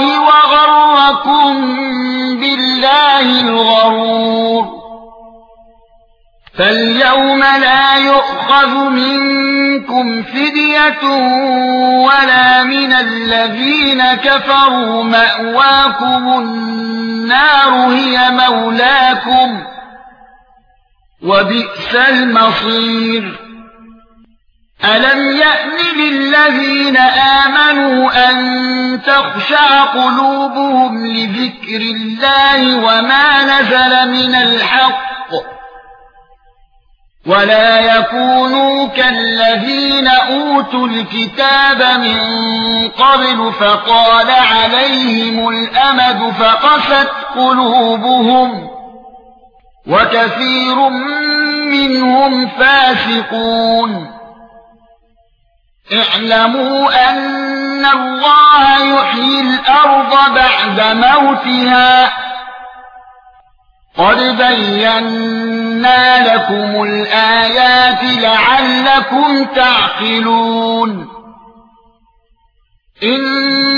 اللَّهِ وَغَرَّكُم بِاللَّهِ الْغَرُورُ. فَالْيَوْمَ لَا يُؤْخَذُ مِنكُمْ فِدْيَةٌ وَلَا مِنَ الَّذِينَ كَفَرُوا. مَأْوَاكُمُ النَّارُ هِيَ مَوْلَاكُمْ. وَبِئْسَ الْمَصِيرُ. أَلَمْ يَأْنِ لِلَّذِينَ آمَنُوا أَن تَخْشَعَ قُلُوبُهُمْ لِذِكْرِ اللَّهِ وَمَا نَزَلَ مِنَ الْحَقِّ ولا يكونوا كالذين أوتوا الكتاب من قبل فقال عليهم الأمد فقست قلوبهم وكثير منهم فاسقون اعلموا أن الله يحيي الأرض بعد موتها. قد بينا لكم الآيات لعلكم تعقلون.